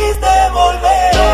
supiste volver.